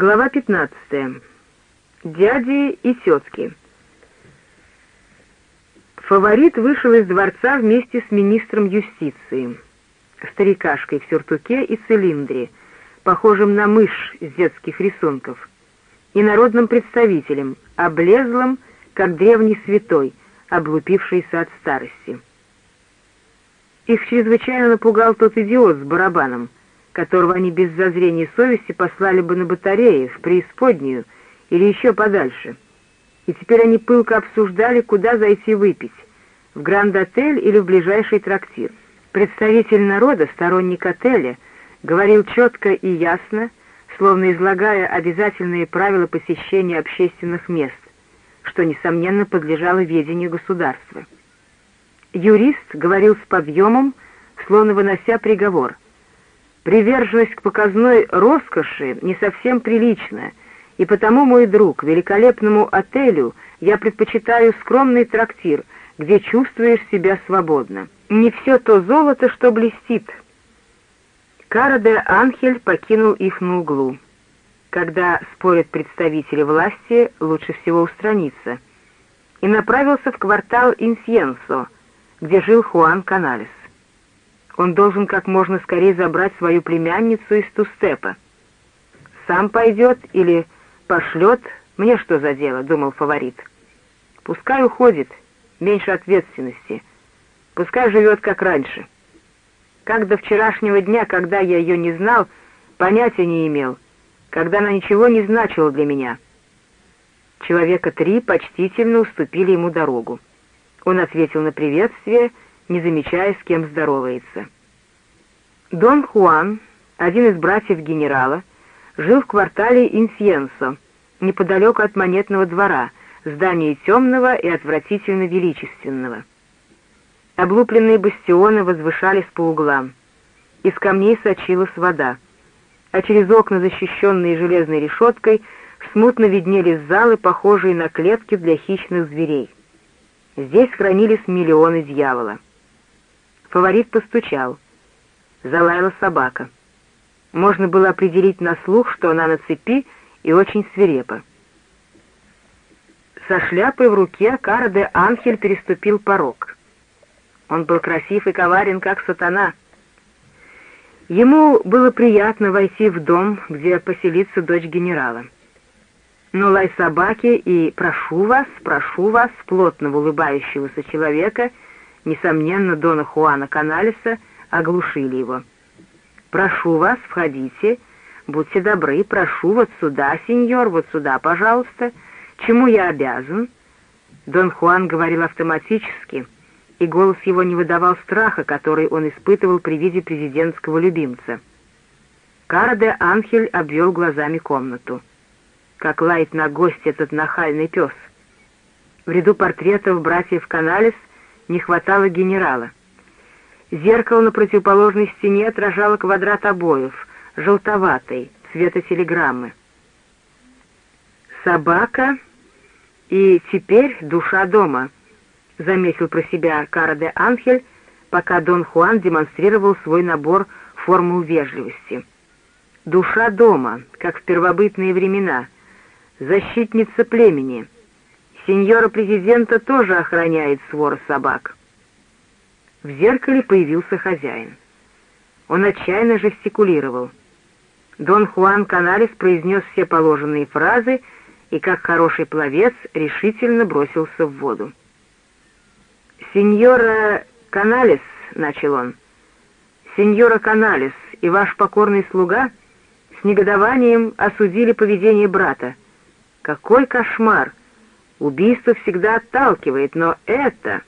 Глава 15. Дяди и тетки. Фаворит вышел из дворца вместе с министром юстиции, старикашкой в сюртуке и цилиндре, похожим на мышь с детских рисунков, и народным представителем, облезлым, как древний святой, облупившийся от старости. Их чрезвычайно напугал тот идиот с барабаном, которого они без зазрения совести послали бы на батареи, в преисподнюю или еще подальше. И теперь они пылко обсуждали, куда зайти выпить, в Гранд-отель или в ближайший трактир. Представитель народа, сторонник отеля, говорил четко и ясно, словно излагая обязательные правила посещения общественных мест, что, несомненно, подлежало ведению государства. Юрист говорил с подъемом, словно вынося приговор. Приверженность к показной роскоши не совсем прилична, и потому, мой друг, великолепному отелю я предпочитаю скромный трактир, где чувствуешь себя свободно. Не все то золото, что блестит. Кара Анхель покинул их на углу. Когда спорят представители власти, лучше всего устраниться. И направился в квартал Инсьенсо, где жил Хуан Каналес. Он должен как можно скорее забрать свою племянницу из Тустепа. «Сам пойдет или пошлет, мне что за дело?» — думал фаворит. «Пускай уходит, меньше ответственности. Пускай живет как раньше. Как до вчерашнего дня, когда я ее не знал, понятия не имел, когда она ничего не значила для меня». Человека три почтительно уступили ему дорогу. Он ответил на приветствие, не замечая, с кем здоровается. Дон Хуан, один из братьев генерала, жил в квартале Инсьенсо, неподалеку от монетного двора, здания темного и отвратительно величественного. Облупленные бастионы возвышались по углам. Из камней сочилась вода, а через окна, защищенные железной решеткой, смутно виднелись залы, похожие на клетки для хищных зверей. Здесь хранились миллионы дьявола. Фаворит постучал. Залаяла собака. Можно было определить на слух, что она на цепи и очень свирепа. Со шляпой в руке Кара де Анхель переступил порог. Он был красив и коварен, как сатана. Ему было приятно войти в дом, где поселится дочь генерала но лай собаки и «прошу вас, прошу вас» плотного улыбающегося человека, несомненно, Дона Хуана Каналиса, оглушили его. «Прошу вас, входите, будьте добры, прошу вот сюда, сеньор, вот сюда, пожалуйста. Чему я обязан?» Дон Хуан говорил автоматически, и голос его не выдавал страха, который он испытывал при виде президентского любимца. Кара де Анхель обвел глазами комнату как лает на гость этот нахальный пес. В ряду портретов братьев Каналес не хватало генерала. Зеркало на противоположной стене отражало квадрат обоев, желтоватый, цвета телеграммы. «Собака и теперь душа дома», — заметил про себя Кара де Анхель, пока Дон Хуан демонстрировал свой набор формул вежливости. «Душа дома, как в первобытные времена», — защитница племени. Сеньора президента тоже охраняет свор собак. В зеркале появился хозяин. Он отчаянно жестикулировал. Дон Хуан Каналес произнес все положенные фразы и, как хороший пловец, решительно бросился в воду. «Сеньора Каналес», — начал он, — «сеньора Каналес и ваш покорный слуга с негодованием осудили поведение брата, какой кошмар! Убийство всегда отталкивает, но это...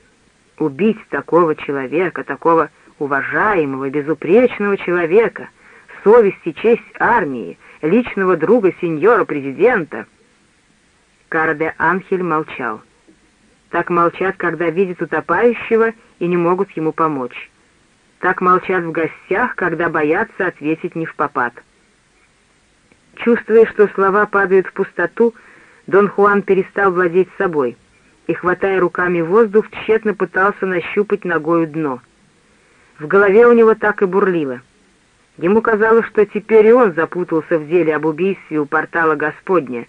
Убить такого человека, такого уважаемого, безупречного человека, совесть и честь армии, личного друга сеньора-президента. Карде Анхель молчал. Так молчат, когда видят утопающего и не могут ему помочь. Так молчат в гостях, когда боятся ответить не в попад. Чувствуя, что слова падают в пустоту, Дон Хуан перестал владеть собой и, хватая руками воздух, тщетно пытался нащупать ногою дно. В голове у него так и бурлило. Ему казалось, что теперь и он запутался в деле об убийстве у портала Господня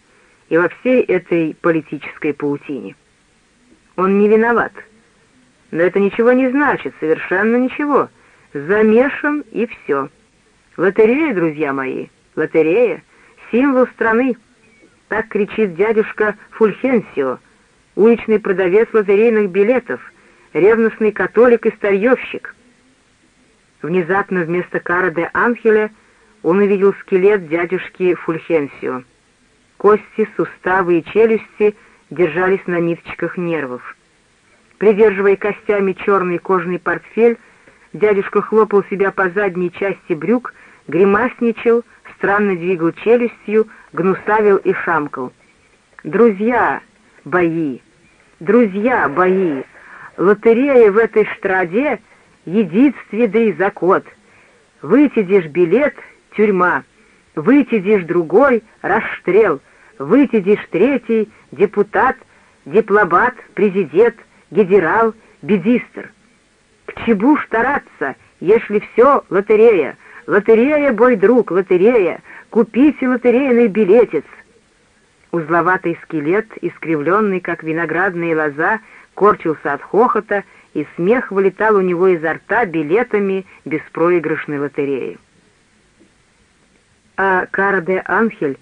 и во всей этой политической паутине. Он не виноват. Но это ничего не значит, совершенно ничего. Замешан и все. Лотерея, друзья мои, лотерея, символ страны. Так кричит дядюшка Фульхенсио, уличный продавец лотерейных билетов, ревностный католик и старьевщик. Внезапно вместо Кара де Анхеля он увидел скелет дядюшки Фульхенсио. Кости, суставы и челюсти держались на ниточках нервов. Придерживая костями черный кожаный портфель, дядюшка хлопал себя по задней части брюк, гримасничал, странно двигал челюстью, гнусавил и шамкал. «Друзья, бои! Друзья, бои! Лотерея в этой штраде — единстве да и закот. Вытядишь билет — тюрьма, вытядишь другой — расстрел, вытядишь третий — депутат, дипломат, президент, генерал, бедистр. К чему ж стараться, если все лотерея? Лотерея, бой друг, лотерея! Купите лотерейный билетец!» Узловатый скелет, искривленный, как виноградная лоза, корчился от хохота, и смех вылетал у него изо рта билетами беспроигрышной лотереи. А Кара де Анхель,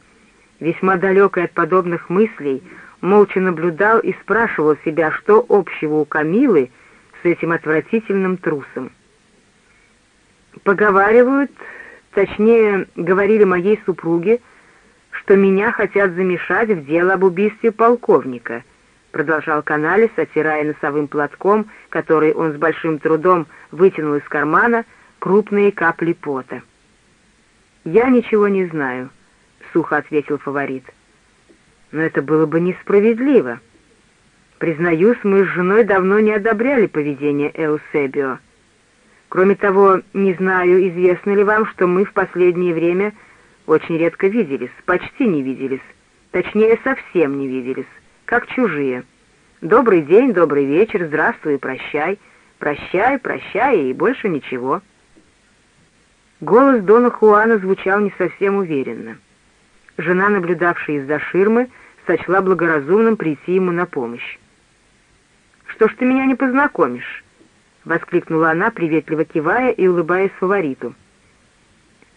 весьма далекий от подобных мыслей, молча наблюдал и спрашивал себя, что общего у Камилы с этим отвратительным трусом. Поговаривают, точнее, говорили моей супруге, что меня хотят замешать в дело об убийстве полковника, продолжал Каналис, отирая носовым платком, который он с большим трудом вытянул из кармана, крупные капли пота. «Я ничего не знаю», — сухо ответил фаворит. «Но это было бы несправедливо. Признаюсь, мы с женой давно не одобряли поведение Эусебио. Кроме того, не знаю, известно ли вам, что мы в последнее время очень редко виделись, почти не виделись, точнее, совсем не виделись, как чужие. Добрый день, добрый вечер, здравствуй прощай, прощай, прощай и больше ничего. Голос Дона Хуана звучал не совсем уверенно. Жена, наблюдавшая из-за ширмы, сочла благоразумным прийти ему на помощь. «Что ж ты меня не познакомишь?» — воскликнула она, приветливо кивая и улыбаясь фавориту.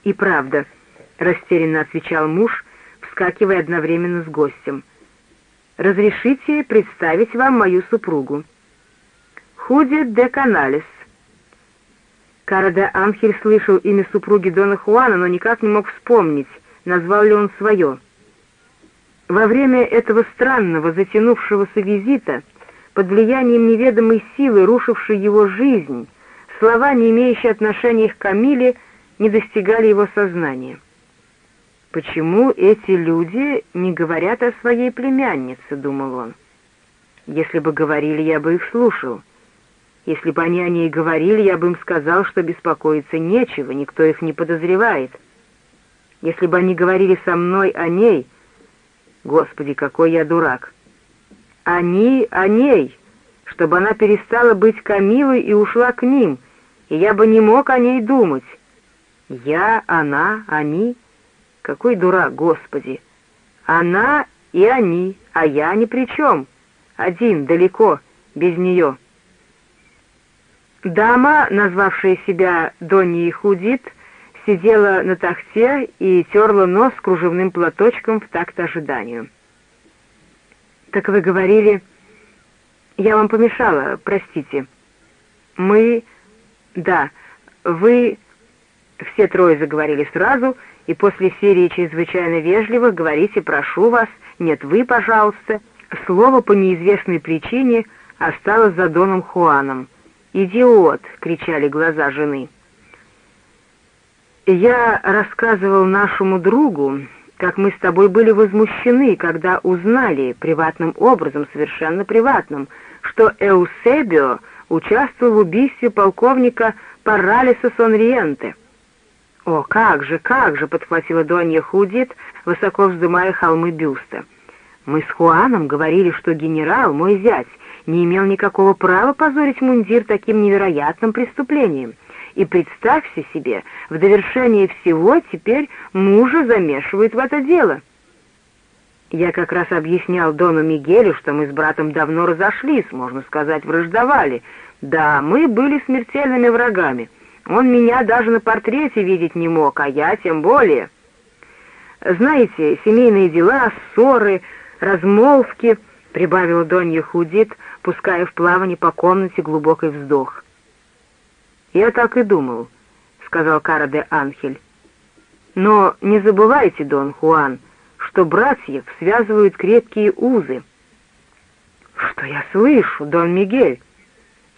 «И правда», — растерянно отвечал муж, вскакивая одновременно с гостем. «Разрешите представить вам мою супругу. Худи де Каналес». Караде Анхель слышал имя супруги Дона Хуана, но никак не мог вспомнить, назвал ли он свое. Во время этого странного затянувшегося визита под влиянием неведомой силы, рушившей его жизнь, слова, не имеющие отношения к Камиле, не достигали его сознания. «Почему эти люди не говорят о своей племяннице?» — думал он. «Если бы говорили, я бы их слушал. Если бы они о ней говорили, я бы им сказал, что беспокоиться нечего, никто их не подозревает. Если бы они говорили со мной о ней... Господи, какой я дурак!» Они о ней, чтобы она перестала быть Камилой и ушла к ним, и я бы не мог о ней думать. Я, она, они. Какой дурак, Господи! Она и они, а я ни при чем. Один, далеко, без нее. Дама, назвавшая себя Донни Худит, сидела на тахте и терла нос кружевным платочком в такт ожиданию. «Так вы говорили...» «Я вам помешала, простите». «Мы...» «Да, вы...» Все трое заговорили сразу, и после серии чрезвычайно вежливых «говорите, прошу вас», «нет, вы, пожалуйста», слово по неизвестной причине осталось за Доном Хуаном. «Идиот!» — кричали глаза жены. «Я рассказывал нашему другу, как мы с тобой были возмущены, когда узнали приватным образом, совершенно приватным, что Эусебио участвовал в убийстве полковника Паралиса Сонриенте. «О, как же, как же!» — подхватила Донья Худит, высоко вздымая холмы бюста. «Мы с Хуаном говорили, что генерал, мой зять, не имел никакого права позорить мундир таким невероятным преступлением, И представьте себе, в довершение всего теперь мужа замешивают в это дело. Я как раз объяснял Дону Мигелю, что мы с братом давно разошлись, можно сказать, враждовали. Да, мы были смертельными врагами. Он меня даже на портрете видеть не мог, а я тем более. Знаете, семейные дела, ссоры, размолвки, — прибавила Донья Худит, пуская в плавание по комнате глубокий вздох. «Я так и думал», — сказал Кара де Анхель. «Но не забывайте, Дон Хуан, что братьев связывают крепкие узы». «Что я слышу, Дон Мигель?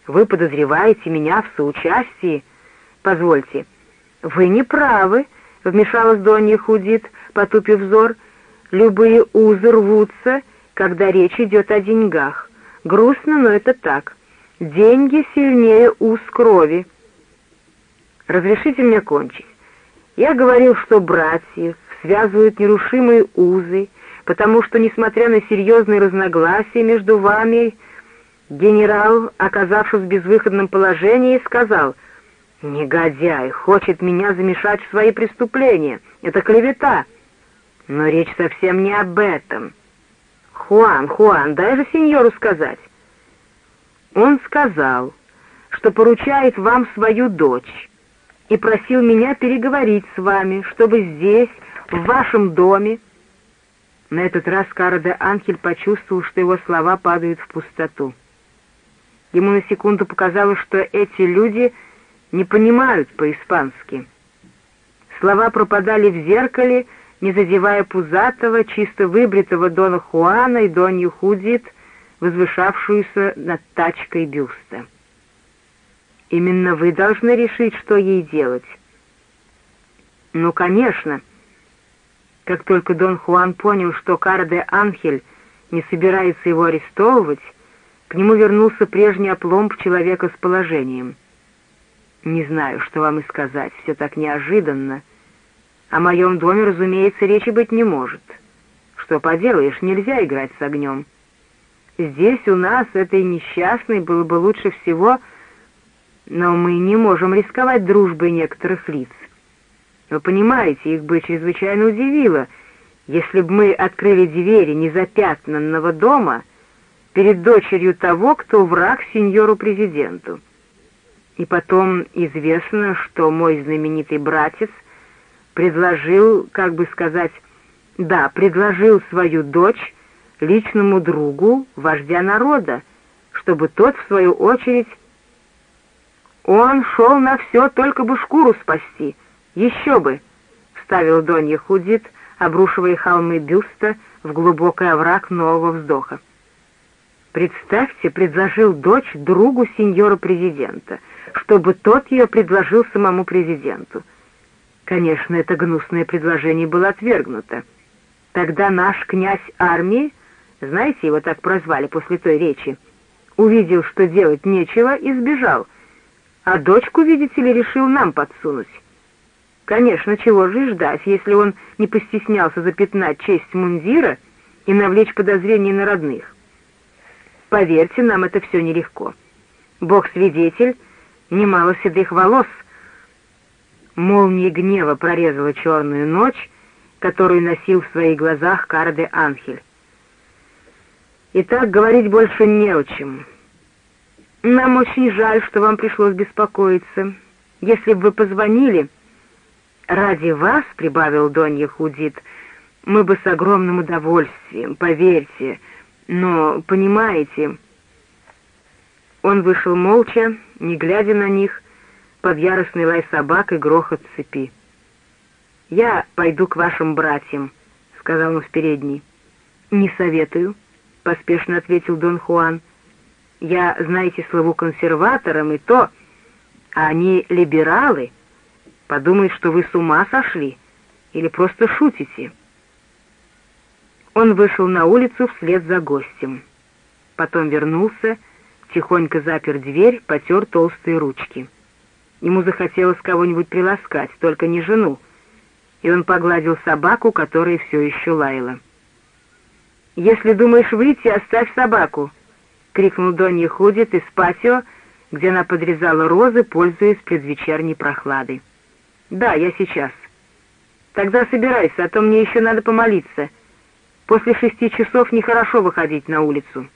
Вы подозреваете меня в соучастии? Позвольте». «Вы не правы», — вмешалась Донья Худит, потупив взор. «Любые узы рвутся, когда речь идет о деньгах. Грустно, но это так. Деньги сильнее уз крови». Разрешите мне кончить. Я говорил, что братьев связывают нерушимые узы, потому что, несмотря на серьезные разногласия между вами, генерал, оказавшись в безвыходном положении, сказал, «Негодяй, хочет меня замешать в свои преступления. Это клевета». Но речь совсем не об этом. Хуан, Хуан, дай же сеньору сказать. Он сказал, что поручает вам свою дочь, и просил меня переговорить с вами, чтобы здесь, в вашем доме...» На этот раз Кара де Анхель почувствовал, что его слова падают в пустоту. Ему на секунду показалось, что эти люди не понимают по-испански. Слова пропадали в зеркале, не задевая пузатого, чисто выбритого Дона Хуана и Донью Худит, возвышавшуюся над тачкой бюста. Именно вы должны решить, что ей делать. Ну, конечно. Как только Дон Хуан понял, что Кара де Анхель не собирается его арестовывать, к нему вернулся прежний опломб человека с положением. Не знаю, что вам и сказать, все так неожиданно. О моем доме, разумеется, речи быть не может. Что поделаешь, нельзя играть с огнем. Здесь у нас, этой несчастной, было бы лучше всего но мы не можем рисковать дружбой некоторых лиц. Вы понимаете, их бы чрезвычайно удивило, если бы мы открыли двери незапятнанного дома перед дочерью того, кто враг сеньору-президенту. И потом известно, что мой знаменитый братец предложил, как бы сказать, да, предложил свою дочь личному другу вождя народа, чтобы тот, в свою очередь, он шел на все, только бы шкуру спасти. Еще бы, — вставил Донья Худит, обрушивая холмы бюста в глубокий овраг нового вздоха. Представьте, предложил дочь другу сеньора-президента, чтобы тот ее предложил самому президенту. Конечно, это гнусное предложение было отвергнуто. Тогда наш князь армии, знаете, его так прозвали после той речи, увидел, что делать нечего, и сбежал — а дочку, видите ли, решил нам подсунуть. Конечно, чего же ждать, если он не постеснялся запятнать честь мундира и навлечь подозрения на родных. Поверьте, нам это все нелегко. Бог-свидетель, немало седых волос. Молния гнева прорезала черную ночь, которую носил в своих глазах Карде Анхель. И так говорить больше не о чем. «Нам очень жаль, что вам пришлось беспокоиться. Если бы вы позвонили...» «Ради вас, — прибавил Донья Худит, — мы бы с огромным удовольствием, поверьте. Но, понимаете...» Он вышел молча, не глядя на них, под яростный лай собак и грохот цепи. «Я пойду к вашим братьям», — сказал он в передней. «Не советую», — поспешно ответил Дон Хуан. Я, знаете, слыву консерватором и то, а они либералы. Подумают, что вы с ума сошли или просто шутите. Он вышел на улицу вслед за гостем. Потом вернулся, тихонько запер дверь, потер толстые ручки. Ему захотелось кого-нибудь приласкать, только не жену, и он погладил собаку, которая все еще лаяла. «Если думаешь выйти, оставь собаку», — крикнул Донья Худит из патио, где она подрезала розы, пользуясь предвечерней прохладой. «Да, я сейчас». «Тогда собирайся, а то мне еще надо помолиться. После шести часов нехорошо выходить на улицу».